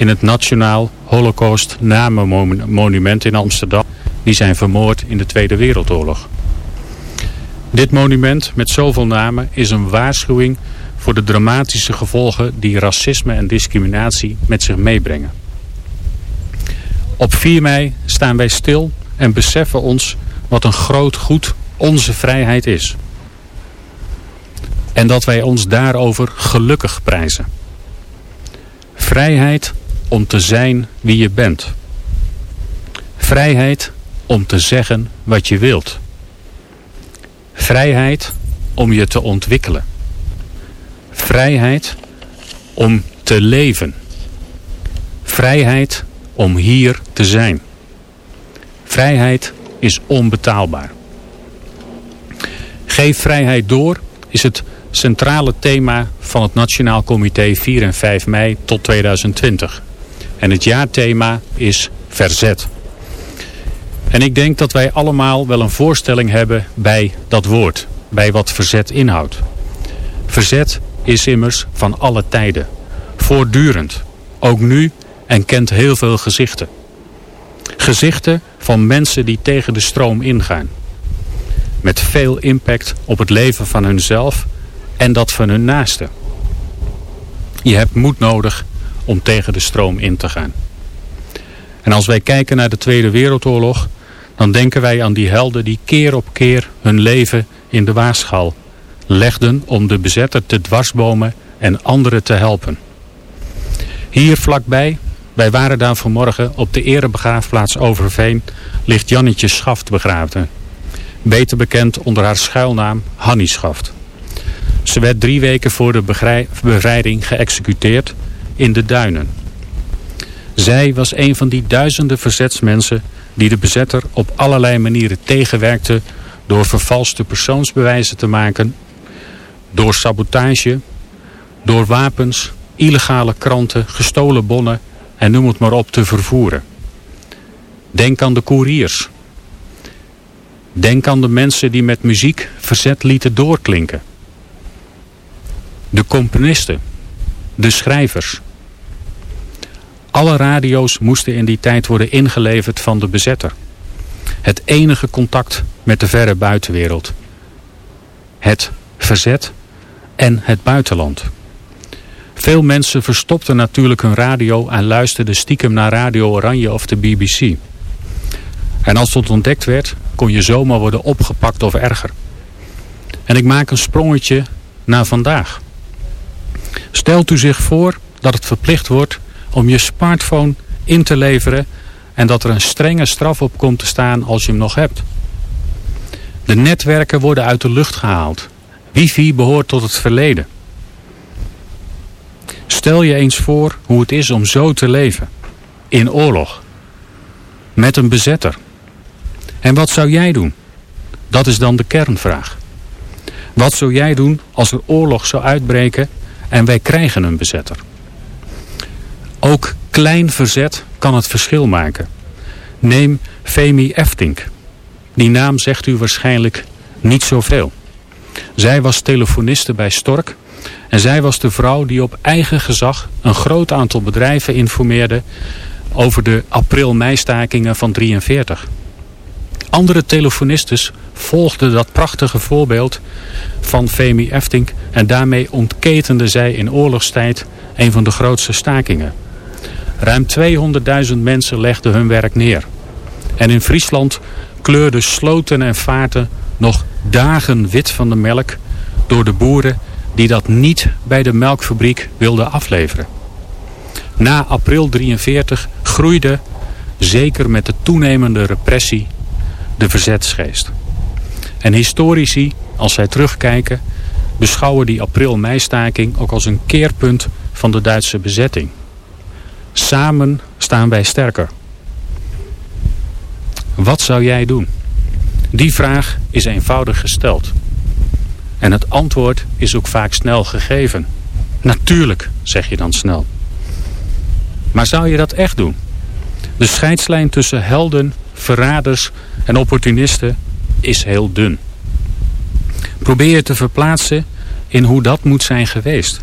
in het Nationaal Holocaust Namenmonument in Amsterdam die zijn vermoord in de Tweede Wereldoorlog. Dit monument met zoveel namen is een waarschuwing voor de dramatische gevolgen die racisme en discriminatie met zich meebrengen. Op 4 mei staan wij stil en beseffen ons wat een groot goed onze vrijheid is. En dat wij ons daarover gelukkig prijzen. Vrijheid om te zijn wie je bent. Vrijheid om te zeggen wat je wilt. Vrijheid om je te ontwikkelen. Vrijheid om te leven. Vrijheid om hier te zijn. Vrijheid is onbetaalbaar. Geef vrijheid door is het centrale thema van het Nationaal Comité 4 en 5 mei tot 2020. En het jaarthema is verzet. En ik denk dat wij allemaal wel een voorstelling hebben bij dat woord. Bij wat verzet inhoudt. Verzet is immers van alle tijden. Voortdurend. Ook nu en kent heel veel gezichten. Gezichten van mensen die tegen de stroom ingaan. Met veel impact op het leven van hunzelf en dat van hun naasten. Je hebt moed nodig om tegen de stroom in te gaan. En als wij kijken naar de Tweede Wereldoorlog, dan denken wij aan die helden die keer op keer hun leven in de waarschaal legden om de bezetter te dwarsbomen en anderen te helpen. Hier vlakbij, wij waren daar vanmorgen op de erebegraafplaats Overveen, ligt Jannetje Schaft begraven. Beter bekend onder haar schuilnaam Hannie Schaft. Ze werd drie weken voor de bevrijding geëxecuteerd in de duinen. Zij was een van die duizenden verzetsmensen die de bezetter op allerlei manieren tegenwerkte door vervalste persoonsbewijzen te maken, door sabotage, door wapens, illegale kranten, gestolen bonnen en noem het maar op te vervoeren. Denk aan de koeriers. Denk aan de mensen die met muziek verzet lieten doorklinken. De componisten, de schrijvers. Alle radio's moesten in die tijd worden ingeleverd van de bezetter. Het enige contact met de verre buitenwereld. Het verzet en het buitenland. Veel mensen verstopten natuurlijk hun radio en luisterden stiekem naar Radio Oranje of de BBC. En als het ontdekt werd, kon je zomaar worden opgepakt of erger. En ik maak een sprongetje naar vandaag. Stelt u zich voor dat het verplicht wordt om je smartphone in te leveren en dat er een strenge straf op komt te staan als je hem nog hebt. De netwerken worden uit de lucht gehaald. Wifi behoort tot het verleden. Stel je eens voor hoe het is om zo te leven. In oorlog. Met een bezetter. En wat zou jij doen? Dat is dan de kernvraag. Wat zou jij doen als er oorlog zou uitbreken en wij krijgen een bezetter? Ook klein verzet kan het verschil maken. Neem Femi Eftink. Die naam zegt u waarschijnlijk niet zoveel. Zij was telefoniste bij Stork en zij was de vrouw die op eigen gezag een groot aantal bedrijven informeerde over de april-meistakingen van 43. Andere telefonistes volgden dat prachtige voorbeeld van Femi Eftink en daarmee ontketende zij in oorlogstijd een van de grootste stakingen. Ruim 200.000 mensen legden hun werk neer. En in Friesland kleurden sloten en vaarten nog dagen wit van de melk door de boeren die dat niet bij de melkfabriek wilden afleveren. Na april 43 groeide, zeker met de toenemende repressie, de verzetsgeest. En historici, als zij terugkijken, beschouwen die april-meistaking ook als een keerpunt van de Duitse bezetting. Samen staan wij sterker. Wat zou jij doen? Die vraag is eenvoudig gesteld. En het antwoord is ook vaak snel gegeven. Natuurlijk, zeg je dan snel. Maar zou je dat echt doen? De scheidslijn tussen helden, verraders en opportunisten is heel dun. Probeer je te verplaatsen in hoe dat moet zijn geweest.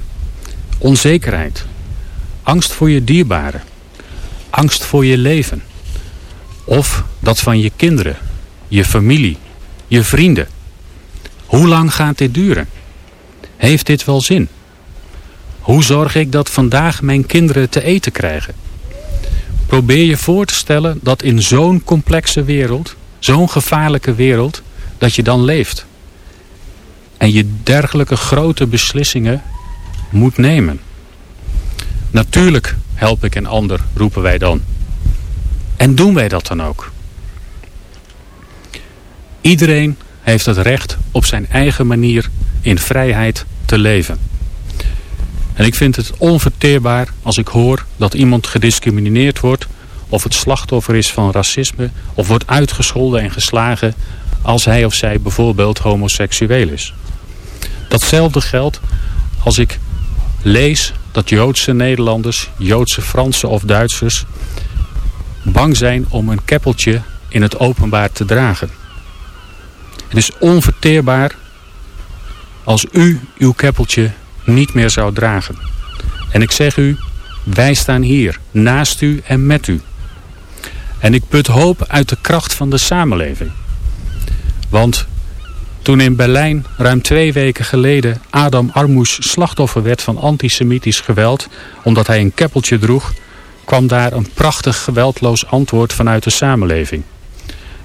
Onzekerheid, Angst voor je dierbaren. Angst voor je leven. Of dat van je kinderen, je familie, je vrienden. Hoe lang gaat dit duren? Heeft dit wel zin? Hoe zorg ik dat vandaag mijn kinderen te eten krijgen? Probeer je voor te stellen dat in zo'n complexe wereld, zo'n gevaarlijke wereld, dat je dan leeft. En je dergelijke grote beslissingen moet nemen. Natuurlijk help ik een ander, roepen wij dan. En doen wij dat dan ook? Iedereen heeft het recht op zijn eigen manier in vrijheid te leven. En ik vind het onverteerbaar als ik hoor dat iemand gediscrimineerd wordt... of het slachtoffer is van racisme... of wordt uitgescholden en geslagen als hij of zij bijvoorbeeld homoseksueel is. Datzelfde geldt als ik lees dat Joodse Nederlanders, Joodse Fransen of Duitsers... bang zijn om een keppeltje in het openbaar te dragen. Het is onverteerbaar als u uw keppeltje niet meer zou dragen. En ik zeg u, wij staan hier, naast u en met u. En ik put hoop uit de kracht van de samenleving. Want toen in Berlijn ruim twee weken geleden Adam Armoes slachtoffer werd van antisemitisch geweld... omdat hij een keppeltje droeg, kwam daar een prachtig geweldloos antwoord vanuit de samenleving.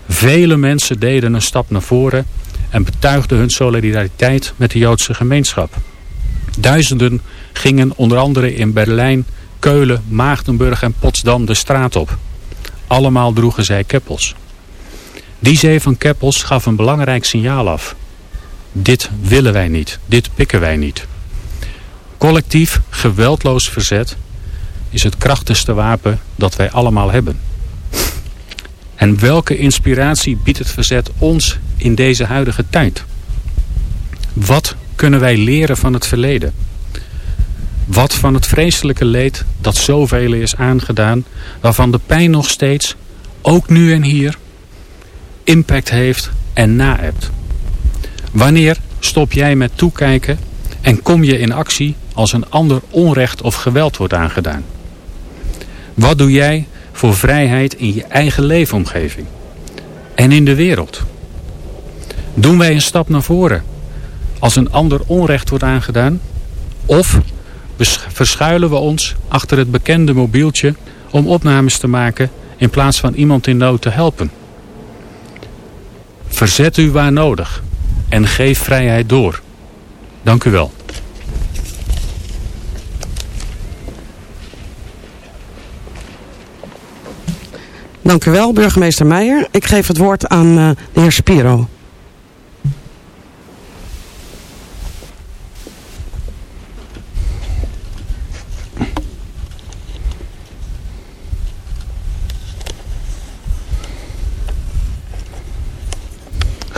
Vele mensen deden een stap naar voren en betuigden hun solidariteit met de Joodse gemeenschap. Duizenden gingen onder andere in Berlijn, Keulen, Maagdenburg en Potsdam de straat op. Allemaal droegen zij keppels. Die zee van keppels gaf een belangrijk signaal af. Dit willen wij niet, dit pikken wij niet. Collectief, geweldloos verzet is het krachtigste wapen dat wij allemaal hebben. En welke inspiratie biedt het verzet ons in deze huidige tijd? Wat kunnen wij leren van het verleden? Wat van het vreselijke leed dat zoveel is aangedaan... waarvan de pijn nog steeds, ook nu en hier, impact heeft en naebt? Wanneer stop jij met toekijken en kom je in actie als een ander onrecht of geweld wordt aangedaan? Wat doe jij voor vrijheid in je eigen leefomgeving en in de wereld? Doen wij een stap naar voren als een ander onrecht wordt aangedaan? Of verschuilen we ons achter het bekende mobieltje om opnames te maken in plaats van iemand in nood te helpen? Verzet u waar nodig en geef vrijheid door. Dank u wel. Dank u wel, burgemeester Meijer. Ik geef het woord aan uh, de heer Spiro.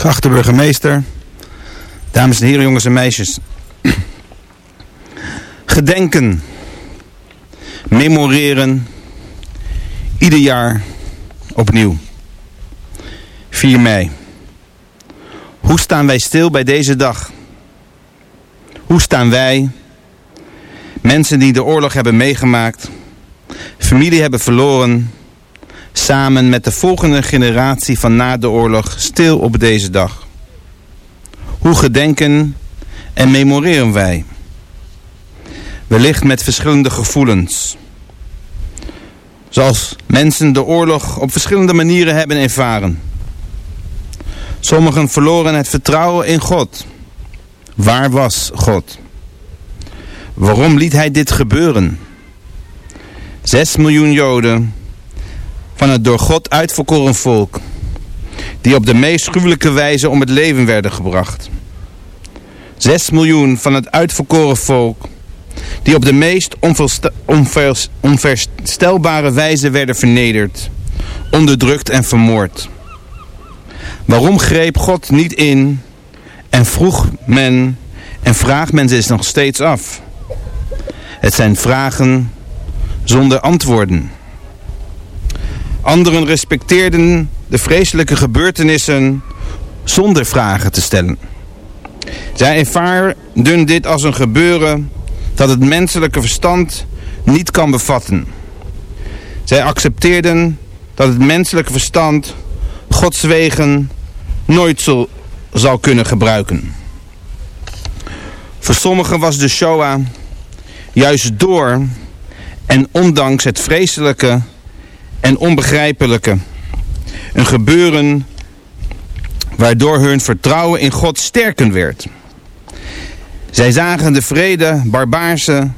Geachte burgemeester, dames en heren, jongens en meisjes. Gedenken, memoreren, ieder jaar opnieuw. 4 mei. Hoe staan wij stil bij deze dag? Hoe staan wij, mensen die de oorlog hebben meegemaakt, familie hebben verloren samen met de volgende generatie van na de oorlog stil op deze dag? Hoe gedenken en memoreren wij? Wellicht met verschillende gevoelens. Zoals mensen de oorlog op verschillende manieren hebben ervaren. Sommigen verloren het vertrouwen in God. Waar was God? Waarom liet hij dit gebeuren? Zes miljoen Joden van het door God uitverkoren volk, die op de meest gruwelijke wijze om het leven werden gebracht. Zes miljoen van het uitverkoren volk, die op de meest onverstelbare wijze werden vernederd, onderdrukt en vermoord. Waarom greep God niet in en vroeg men en vraagt men zich nog steeds af? Het zijn vragen zonder antwoorden. Anderen respecteerden de vreselijke gebeurtenissen zonder vragen te stellen. Zij ervaarden dit als een gebeuren dat het menselijke verstand niet kan bevatten. Zij accepteerden dat het menselijke verstand Gods wegen nooit zal, zal kunnen gebruiken. Voor sommigen was de Shoah juist door en ondanks het vreselijke en onbegrijpelijke een gebeuren waardoor hun vertrouwen in God sterker werd. Zij zagen de vrede, barbaarse,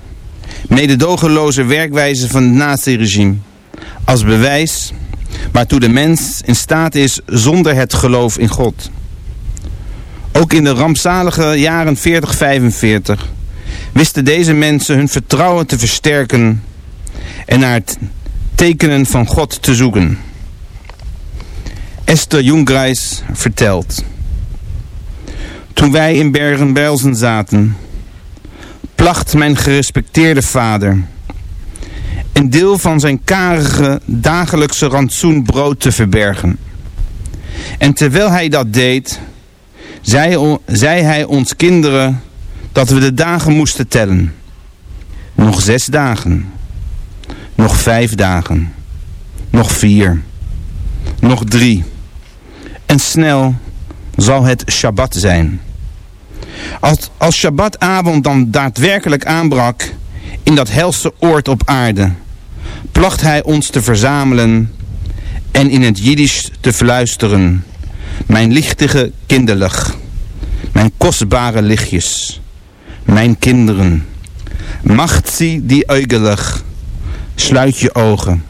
mededogenloze werkwijze van het nazi-regime als bewijs waartoe de mens in staat is zonder het geloof in God. Ook in de rampzalige jaren 40-45 wisten deze mensen hun vertrouwen te versterken en naar het tekenen van God te zoeken. Esther Jungreis vertelt. Toen wij in Bergen-Belsen zaten, placht mijn gerespecteerde vader een deel van zijn karige dagelijkse rantsoen brood te verbergen. En terwijl hij dat deed, zei, zei hij ons kinderen dat we de dagen moesten tellen. Nog zes dagen. Nog vijf dagen. Nog vier. Nog drie. En snel zal het Shabbat zijn. Als, als Shabbatavond dan daadwerkelijk aanbrak in dat helse oord op aarde, placht hij ons te verzamelen en in het Jiddisch te fluisteren. Mijn lichtige kinderlig, mijn kostbare lichtjes, mijn kinderen. Macht zie die eugelig, sluit je ogen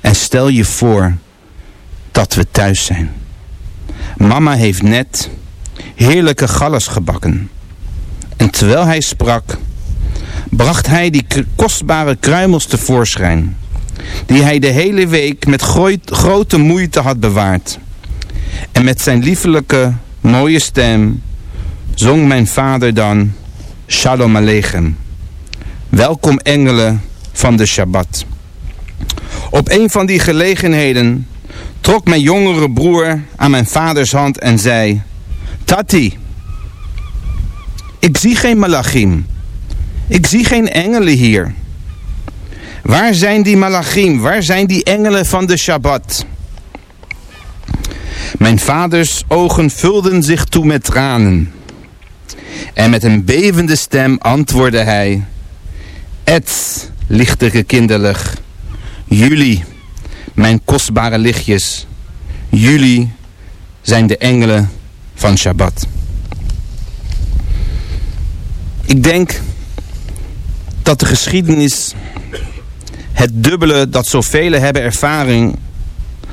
en stel je voor dat we thuis zijn. Mama heeft net heerlijke galles gebakken. En terwijl hij sprak, bracht hij die kostbare kruimels tevoorschijn, die hij de hele week met grote moeite had bewaard. En met zijn liefelijke, mooie stem zong mijn vader dan Shalom Aleichem. Welkom engelen van de Shabbat. Op een van die gelegenheden trok mijn jongere broer aan mijn vaders hand en zei... Tati, ik zie geen malachim. Ik zie geen engelen hier. Waar zijn die malachim? Waar zijn die engelen van de Shabbat? Mijn vaders ogen vulden zich toe met tranen. En met een bevende stem antwoordde hij... Et, lichtige kinderlig, jullie, mijn kostbare lichtjes, jullie zijn de engelen van Shabbat. Ik denk dat de geschiedenis het dubbele dat zoveel hebben ervaring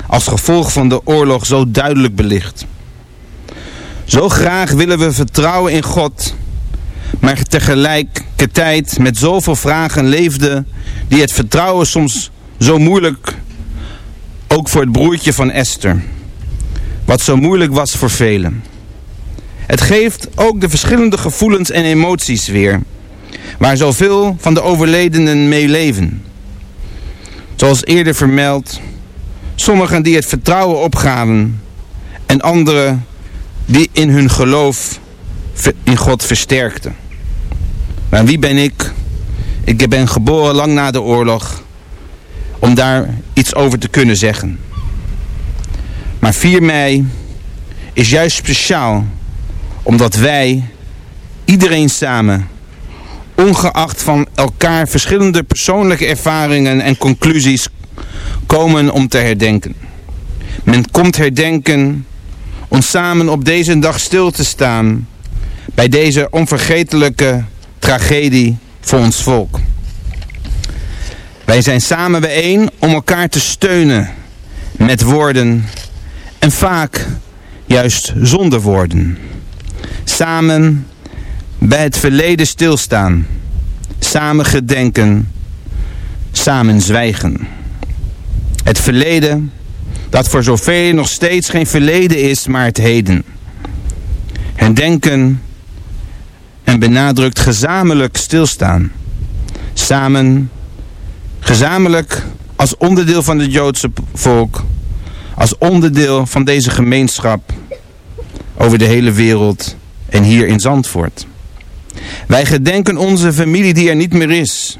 als gevolg van de oorlog zo duidelijk belicht. Zo graag willen we vertrouwen in God, maar tegelijkertijd met zoveel vragen leefde die het vertrouwen soms zo moeilijk, ook voor het broertje van Esther, wat zo moeilijk was voor velen. Het geeft ook de verschillende gevoelens en emoties weer, waar zoveel van de overledenen mee leven. Zoals eerder vermeld, sommigen die het vertrouwen opgaven en anderen die in hun geloof in God versterkten. Maar wie ben ik? Ik ben geboren lang na de oorlog om daar iets over te kunnen zeggen. Maar 4 mei is juist speciaal omdat wij, iedereen samen, ongeacht van elkaar verschillende persoonlijke ervaringen en conclusies komen om te herdenken. Men komt herdenken om samen op deze dag stil te staan bij deze onvergetelijke tragedie voor ons volk. Wij zijn samen bijeen om elkaar te steunen met woorden en vaak juist zonder woorden. Samen bij het verleden stilstaan. Samen gedenken. Samen zwijgen. Het verleden dat voor zoveel nog steeds geen verleden is, maar het heden. Herdenken en benadrukt gezamenlijk stilstaan. Samen, gezamenlijk als onderdeel van het Joodse volk, als onderdeel van deze gemeenschap over de hele wereld en hier in Zandvoort. Wij gedenken onze familie die er niet meer is.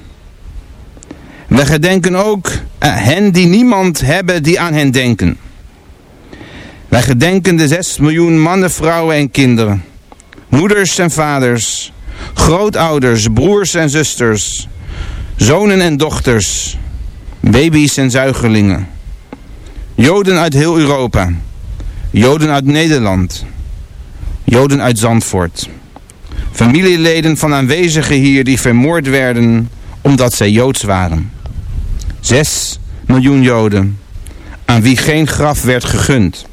We gedenken ook hen die niemand hebben die aan hen denken. Wij gedenken de 6 miljoen mannen, vrouwen en kinderen. Moeders en vaders. Grootouders, broers en zusters. Zonen en dochters. Baby's en zuigelingen. Joden uit heel Europa. Joden uit Nederland. Joden uit Zandvoort. Familieleden van aanwezigen hier die vermoord werden omdat zij Joods waren. Zes miljoen Joden aan wie geen graf werd gegund.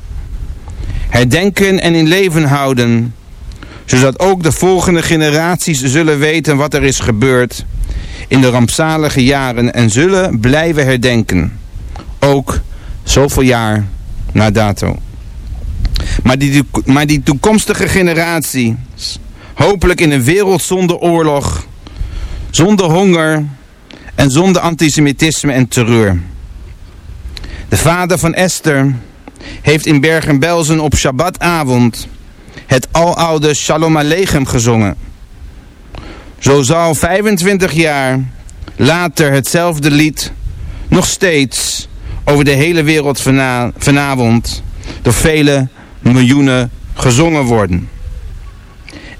Herdenken en in leven houden, zodat ook de volgende generaties zullen weten wat er is gebeurd in de rampzalige jaren en zullen blijven herdenken. Ook zoveel jaar na dato. Maar die, maar die toekomstige generatie, hopelijk in een wereld zonder oorlog, zonder honger en zonder antisemitisme en terreur. De vader van Esther heeft in Bergen-Belsen op Shabbatavond het aloude Shalom Aleichem gezongen. Zo zal 25 jaar later hetzelfde lied nog steeds over de hele wereld vanavond door vele miljoenen gezongen worden.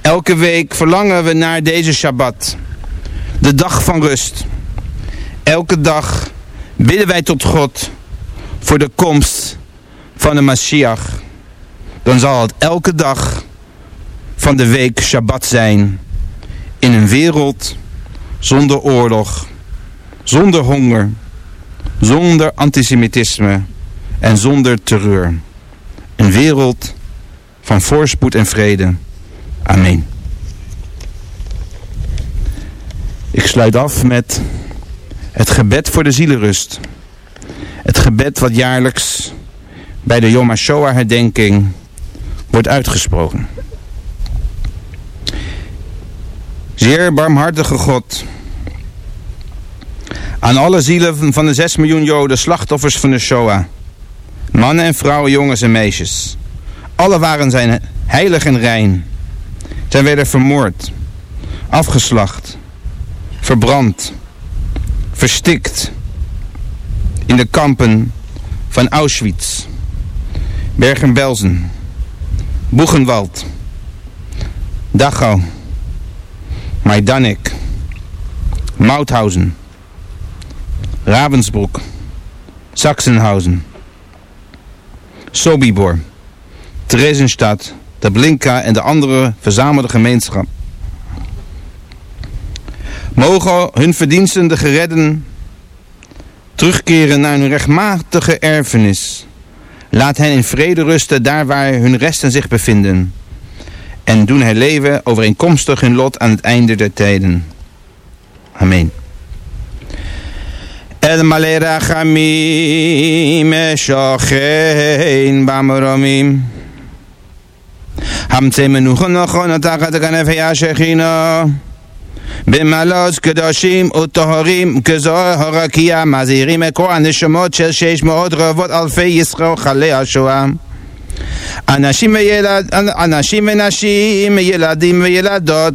Elke week verlangen we naar deze Shabbat, de dag van rust. Elke dag bidden wij tot God voor de komst van de Mashiach. Dan zal het elke dag van de week Shabbat zijn. In een wereld zonder oorlog, zonder honger, zonder antisemitisme en zonder terreur. Een wereld van voorspoed en vrede. Amen. Ik sluit af met het gebed voor de zielenrust. Het gebed wat jaarlijks bij de Yom HaShoah herdenking wordt uitgesproken. Zeer barmhartige God. Aan alle zielen van de 6 miljoen Joden, slachtoffers van de Shoah. Mannen en vrouwen, jongens en meisjes. Alle waren zijn heilig en rein. Zij werden vermoord, afgeslacht, verbrand, verstikt in de kampen van Auschwitz, Bergen-Belsen, Buchenwald, Dachau, Majdanek, Mauthausen, Ravensbrück, Sachsenhausen, Sobibor, Theresienstadt, de Blinka en de andere verzamelde gemeenschap. Mogen hun verdiensten de geredden terugkeren naar hun rechtmatige erfenis. Laat hen in vrede rusten daar waar hun resten zich bevinden. En doen hen leven overeenkomstig hun lot aan het einde der tijden. Amen. El male rachamim shochein bamromim. Hamtze menuchon nochon tachat kanef yashechino. במעלות קדושים וטהורים כזוהר הרקיע מזהירים כל הנשמות של שש מאות רבות אלפי ישראל חלי השואה. אנשים, וילד, אנשים ונשים, ילדים וילדות,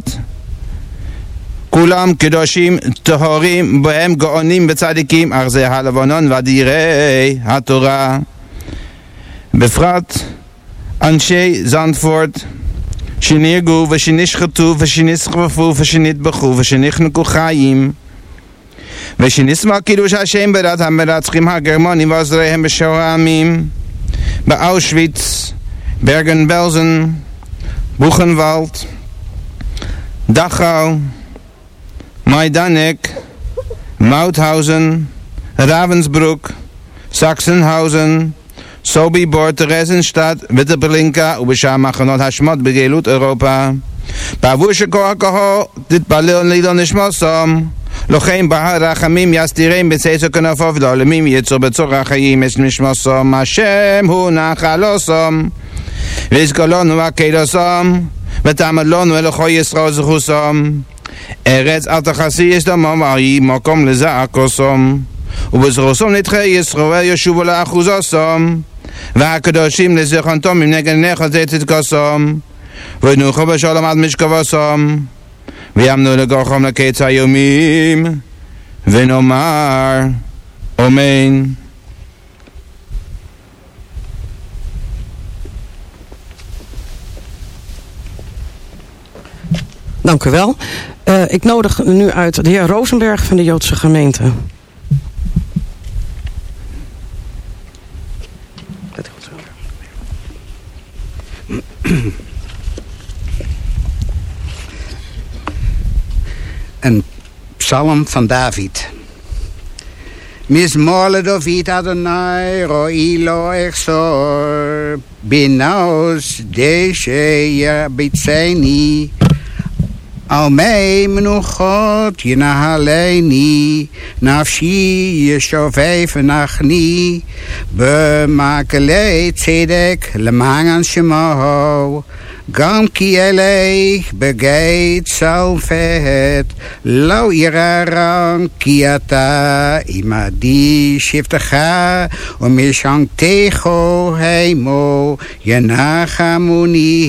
כולם קדושים טהורים בהם גאונים וצדיקים, אך זה הלבנון ואדירי התורה. בפרט אנשי זנדפורד שנהרגו ושנשחטו ושנסחפו ושנטבחו ושנחנקו חיים ושנסמא קידוש השם בדת המרצחים הגרמנים ועוזריהם בשור העמים באושוויץ, ברגן בלזן, בוכנוולד, דכאו, מיידנק, מאוטהאוזן, ravensbrück, Sachsenhausen, Sobibor, Theresienstadt, Witterbelinka, ובשם מחנות השמות בגלות אירופה. בעבור שכוח כוחו, תתפלל לידו נשמוסום. לוחם בהר רחמים יסתירם בצייצו כנפיו לעולמים יצור בצור החיים יש נשמוסום. השם הוא נחלוסום. ויזכלונו הקדוסום. ותעמלונו אלוהו ישראל זכוסום. ארץ אל תחסי יש דמם ויהי מקום לזעקוסום. ובזרוסום נדחה ישראל ישובו לאחוזוסום. והקדושים לזכרונתום עם נגד נכד צדקוסום. ונוחו בשלום עד משכבוסום. ויאמנו לגוחם לקץ היומים. Wenomar. Omeen. Dank u wel. Uh, ik nodig nu uit de heer Rosenberg van de Joodse gemeente. Een psalm van David. Mismole David Adonai ro'ilo echsor binaus deshe yabitzeni al mij menuchot ינהלני, נפשי ישובב נחני, במעגלי צדק למען שמו. גם כי אלך בגית צלפת, לא יררם כי אתה עמדי שבטך, ומשענתך הימו ינחמוני.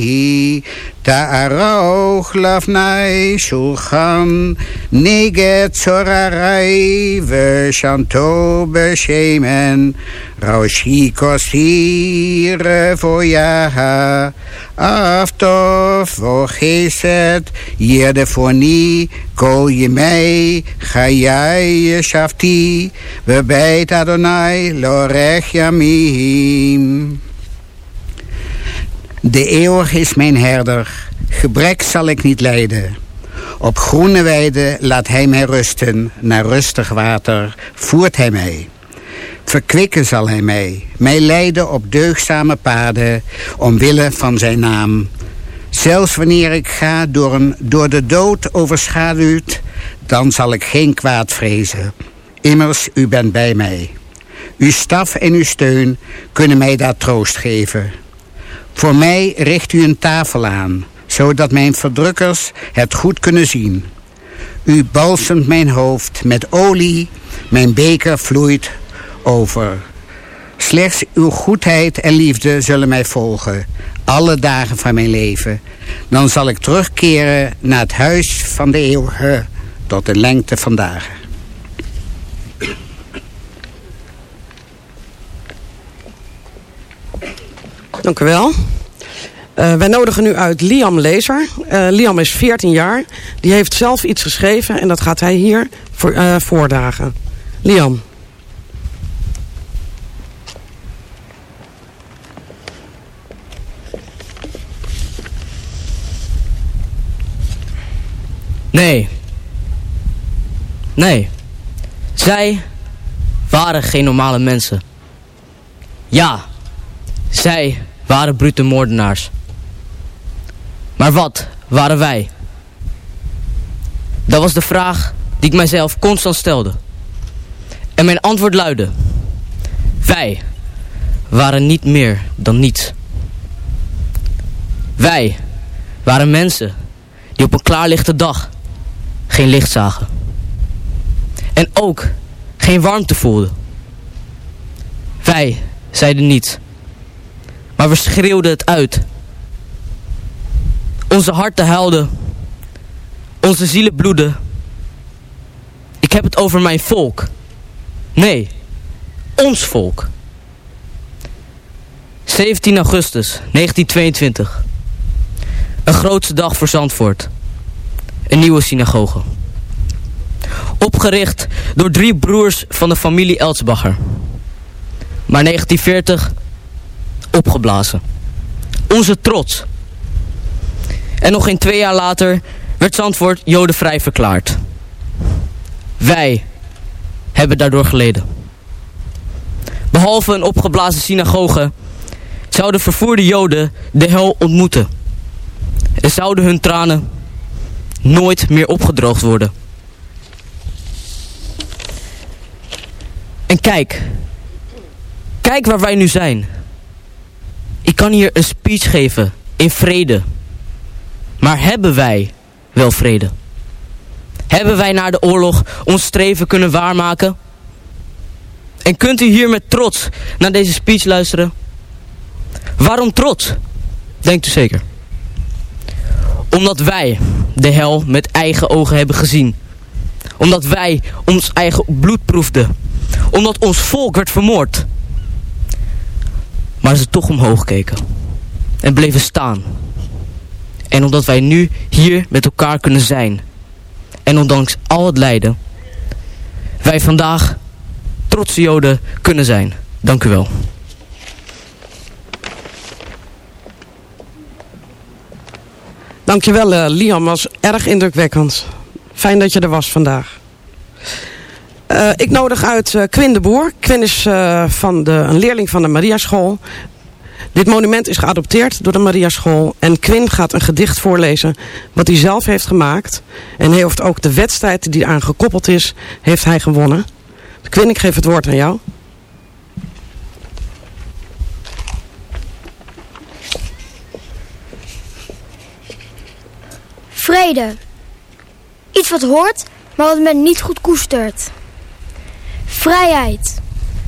תערוך לפני שולחן נגד צוררי ושנתו בשמן ראשי כוסי רפויה אף טוב וחסד ירדפוני כל ימי חיי ישבתי בבית אדוני לאורך ימים De eeuwig is mijn herder, gebrek zal ik niet lijden. Op groene weiden laat hij mij rusten, naar rustig water voert hij mij. Verkwikken zal hij mij, mij leiden op deugzame paden, omwille van zijn naam. Zelfs wanneer ik ga door, een, door de dood overschaduwd, dan zal ik geen kwaad vrezen. Immers, u bent bij mij. Uw staf en uw steun kunnen mij daar troost geven. Voor mij richt u een tafel aan, zodat mijn verdrukkers het goed kunnen zien. U balsemt mijn hoofd met olie, mijn beker vloeit over. Slechts uw goedheid en liefde zullen mij volgen, alle dagen van mijn leven. Dan zal ik terugkeren naar het huis van de eeuwige, tot de lengte van Dank u wel. Uh, wij nodigen nu uit Liam Lezer. Uh, Liam is 14 jaar. Die heeft zelf iets geschreven en dat gaat hij hier voor, uh, voordragen. Liam. Nee. Nee. Zij waren geen normale mensen. Ja. Zij waren brute moordenaars. Maar wat waren wij? Dat was de vraag die ik mijzelf constant stelde. En mijn antwoord luidde... Wij waren niet meer dan niets. Wij waren mensen die op een klaarlichte dag geen licht zagen. En ook geen warmte voelden. Wij zeiden niets. Maar we schreeuwden het uit. Onze harten huilden. Onze zielen bloeden. Ik heb het over mijn volk. Nee, ons volk. 17 augustus 1922. Een grootste dag voor Zandvoort. Een nieuwe synagoge. Opgericht door drie broers van de familie Elsbacher. Maar 1940 opgeblazen. Onze trots. En nog geen twee jaar later werd Zandvoort jodenvrij verklaard. Wij hebben daardoor geleden. Behalve een opgeblazen synagoge zouden vervoerde joden de hel ontmoeten. En zouden hun tranen nooit meer opgedroogd worden. En kijk, kijk waar wij nu zijn. Ik kan hier een speech geven in vrede. Maar hebben wij wel vrede? Hebben wij na de oorlog ons streven kunnen waarmaken? En kunt u hier met trots naar deze speech luisteren? Waarom trots? Denkt u zeker. Omdat wij de hel met eigen ogen hebben gezien. Omdat wij ons eigen bloed proefden. Omdat ons volk werd vermoord. Maar ze toch omhoog keken. En bleven staan. En omdat wij nu hier met elkaar kunnen zijn. En ondanks al het lijden. Wij vandaag trotse Joden kunnen zijn. Dank u wel. Dankjewel uh, Liam, was erg indrukwekkend. Fijn dat je er was vandaag. Uh, ik nodig uit uh, Quinn de Boer. Quinn is van de, een leerling van de Mariaschool. Dit monument is geadopteerd door de Mariaschool. En Quinn gaat een gedicht voorlezen wat hij zelf heeft gemaakt. En hij heeft ook de wedstrijd die aan gekoppeld is, heeft hij gewonnen. Quinn, ik geef het woord aan jou. Vrede. Iets wat hoort, maar wat men niet goed koestert. Vrijheid.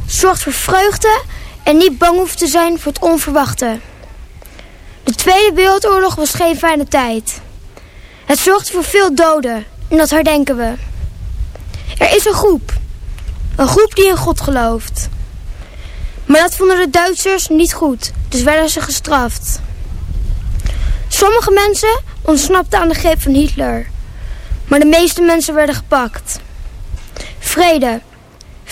Zorgt voor vreugde en niet bang hoeft te zijn voor het onverwachte. De Tweede Wereldoorlog was geen fijne tijd. Het zorgde voor veel doden en dat herdenken we. Er is een groep. Een groep die in God gelooft. Maar dat vonden de Duitsers niet goed, dus werden ze gestraft. Sommige mensen ontsnapten aan de greep van Hitler. Maar de meeste mensen werden gepakt. Vrede.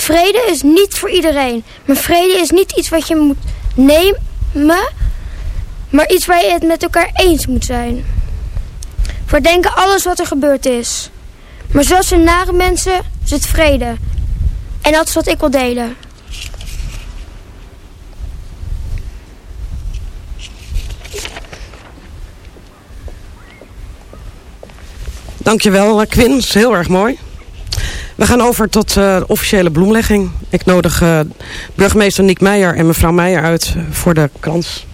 Vrede is niet voor iedereen. Maar vrede is niet iets wat je moet nemen, maar iets waar je het met elkaar eens moet zijn. We denken alles wat er gebeurd is. Maar zoals in nare mensen zit vrede. En dat is wat ik wil delen. Dankjewel, Quinn. Dat is heel erg mooi. We gaan over tot uh, de officiële bloemlegging. Ik nodig uh, burgemeester Niek Meijer en mevrouw Meijer uit voor de krans.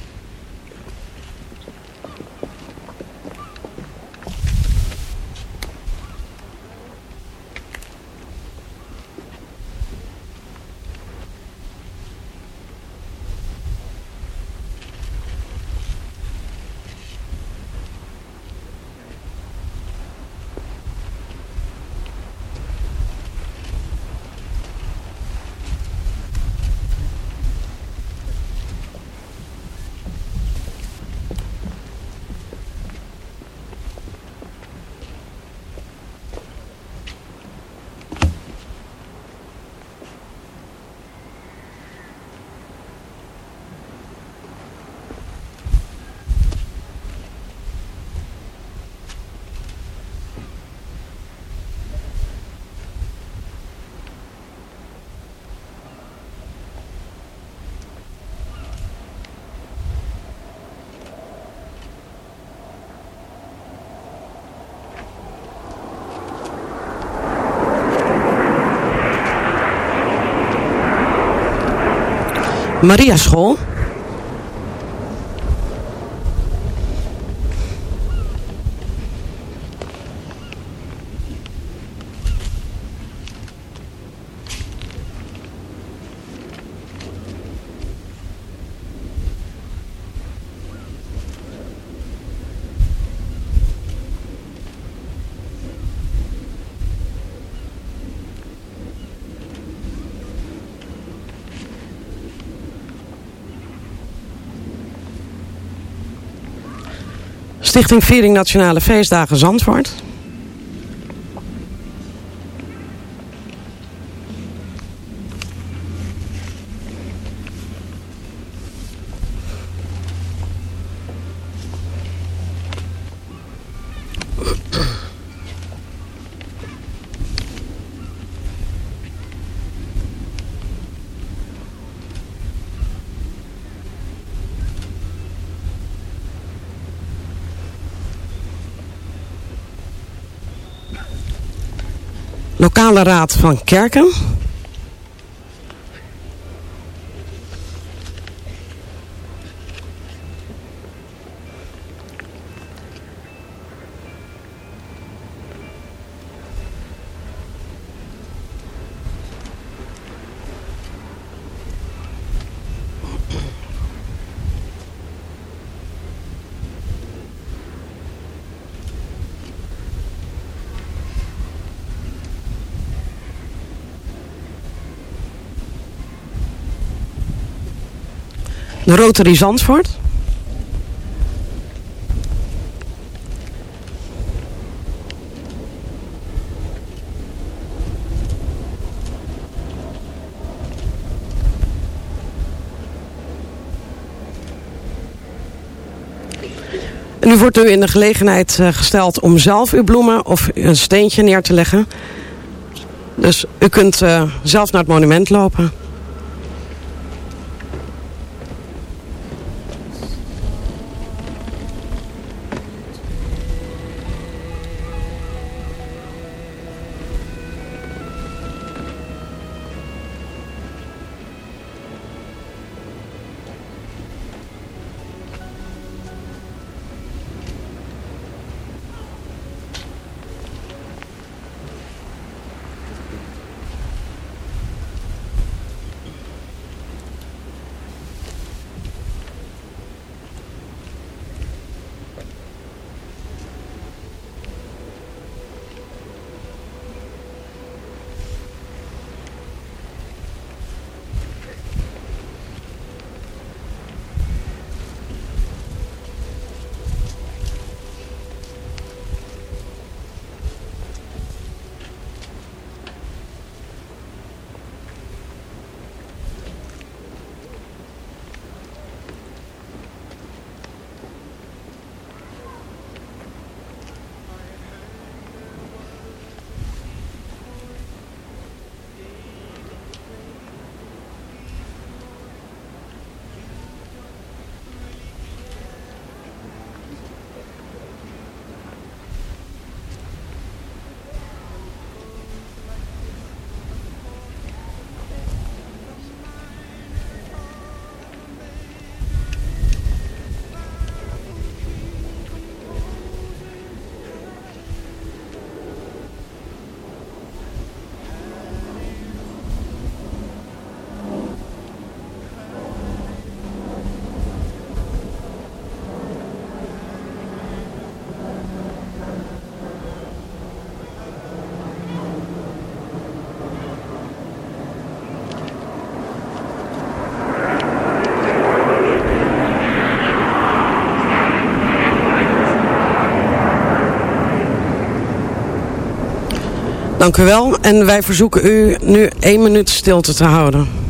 Maria School. Stichting Viering Nationale Feestdagen Zandvoort. Raad van Kerken. De Rotary Zandvoort. Nu wordt u in de gelegenheid eh, gesteld om zelf uw bloemen of een steentje neer te leggen. Dus u kunt uh, zelf naar het monument lopen. Dank u wel. En wij verzoeken u nu één minuut stilte te houden.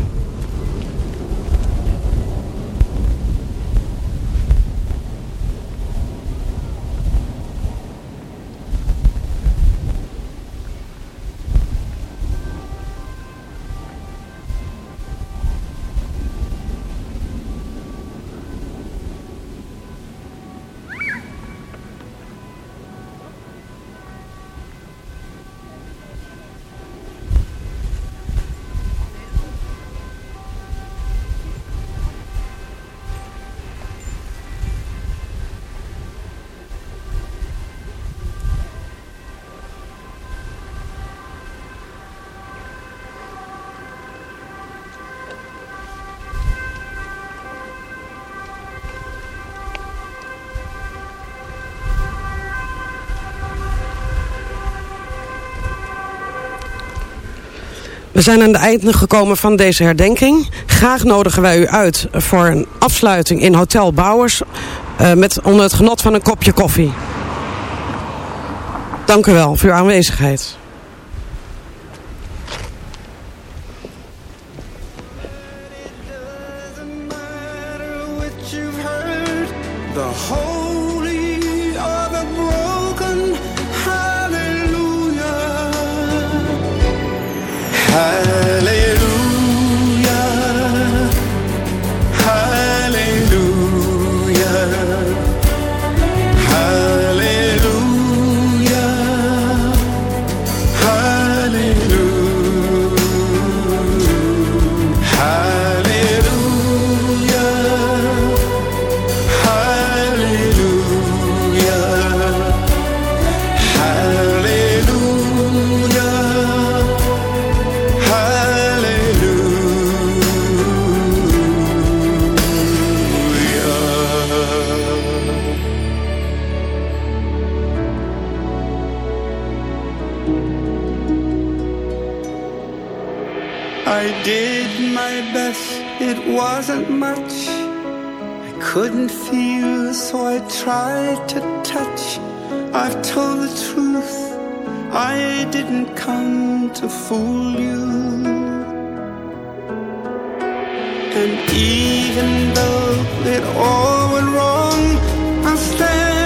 Zijn aan het einde gekomen van deze herdenking. Graag nodigen wij u uit voor een afsluiting in Hotel Bouwers... Uh, met, onder het genot van een kopje koffie. Dank u wel voor uw aanwezigheid. high. Wasn't much I couldn't feel, so I tried to touch. I've told the truth, I didn't come to fool you. And even though it all went wrong, I stand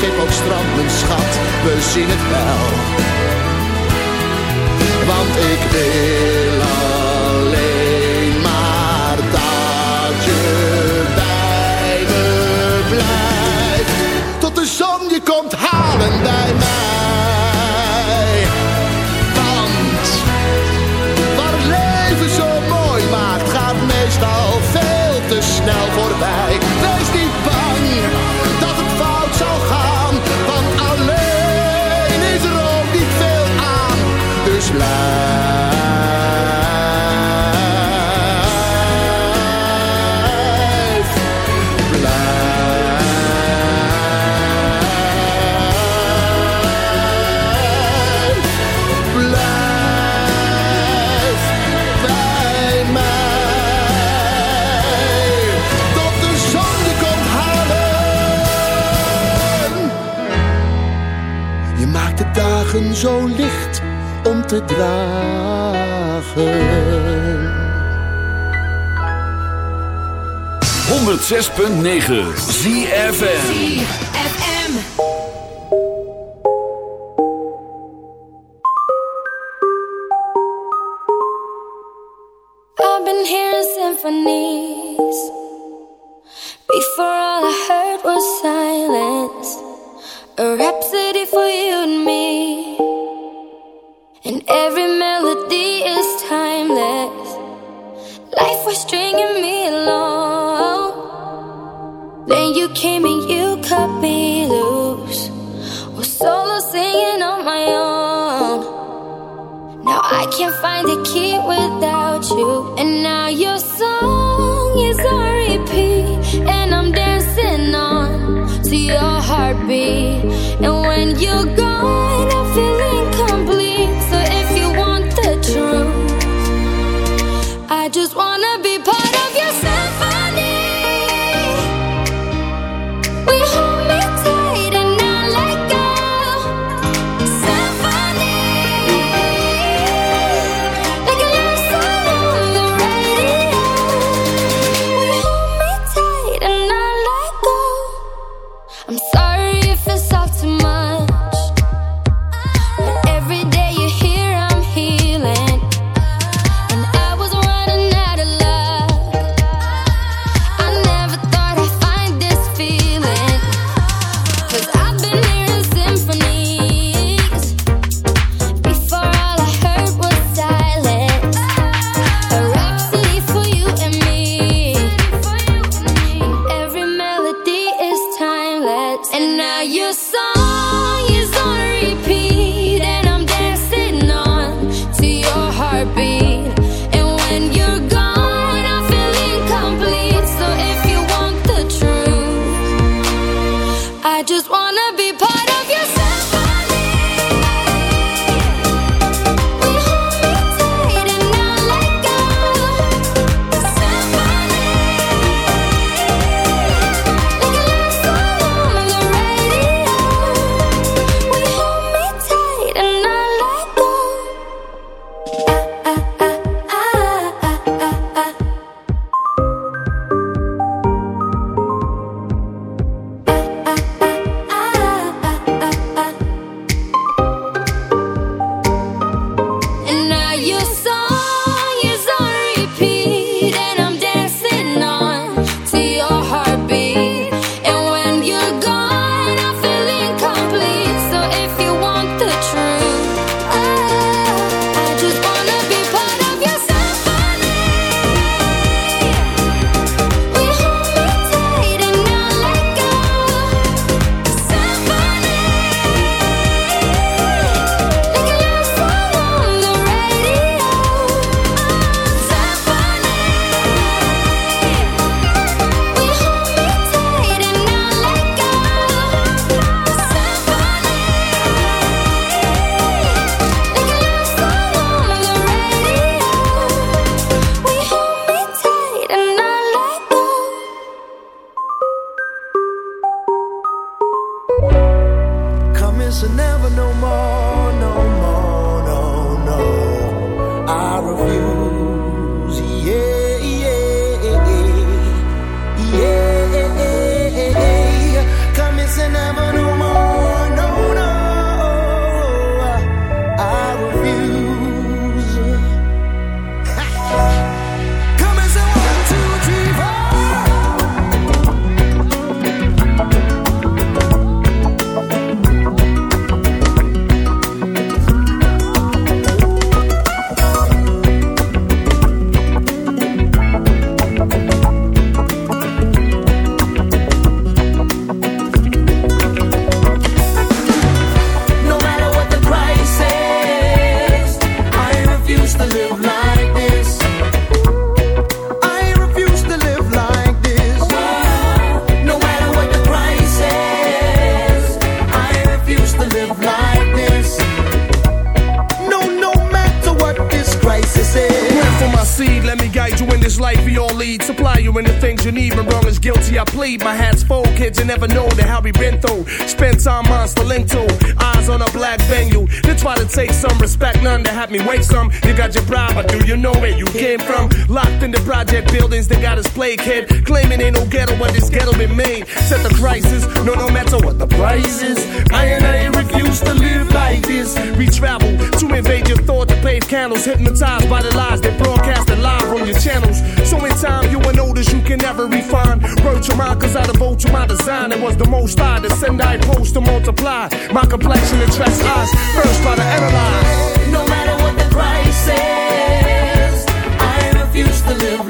schip op strand, mijn schat, we zien het wel. Want ik wil alleen maar dat je bij me blijft. Tot de zon je komt halen bij mij. Want waar leven zo mooi maakt, gaat meestal veel te snel voorbij. dagen zo licht om te dragen. 106.9 ZFM. first try to analyze. No matter what the price is, I refuse to live.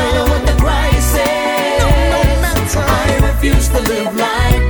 matter what the price is. No, no I refuse to live like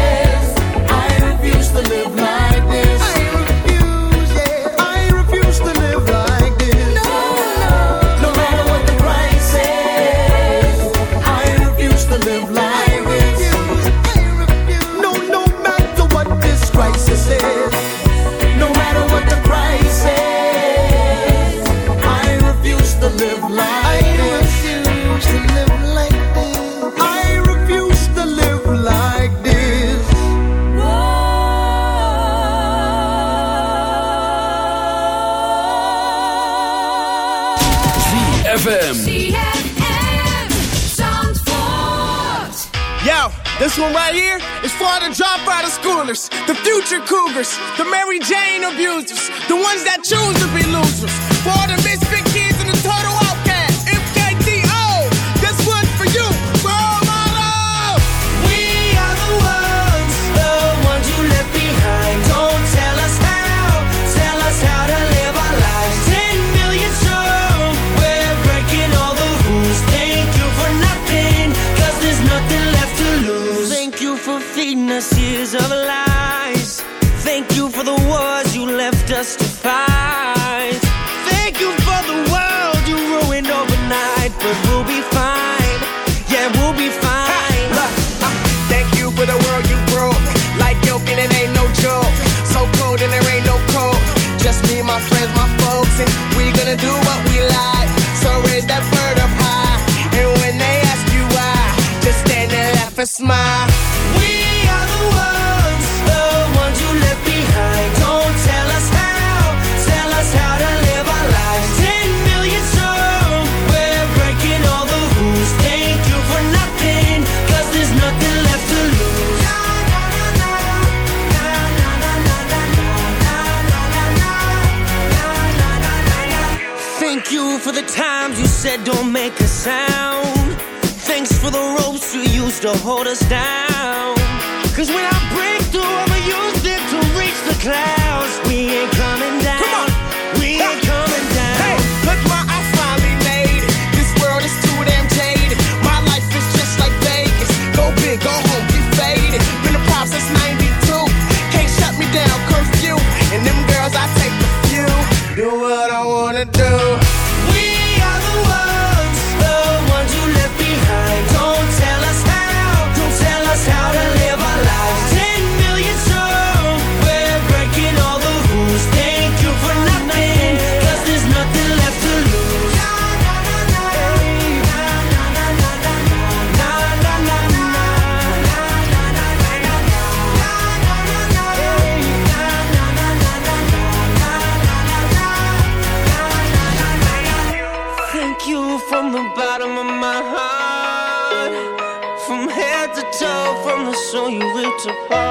to hold us down. Cause when I break through, I'ma use it to reach the clouds. to fall.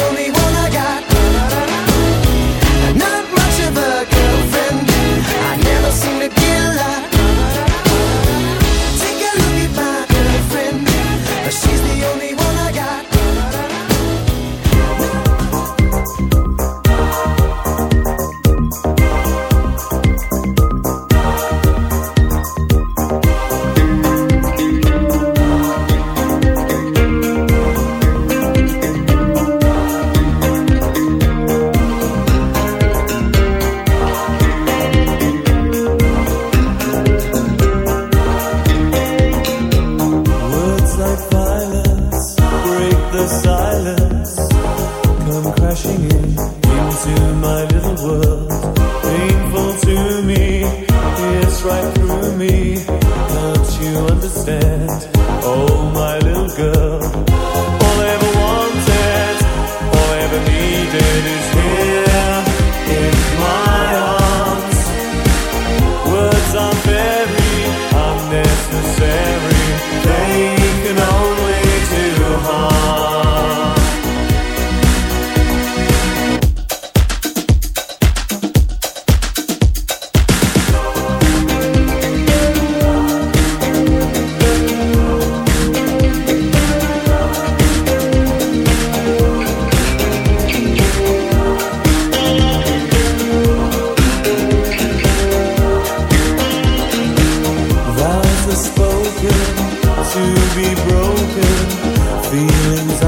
only one. broken, to be broken. Feelings